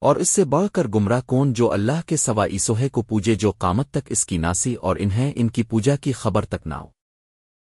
اور اس سے بڑھ کر گمراہ کون جو اللہ کے سوا ایسوہے کو پوجے جو قامت تک اس کی ناسی اور انہیں ان کی پوجا کی خبر تک نہ ہو۔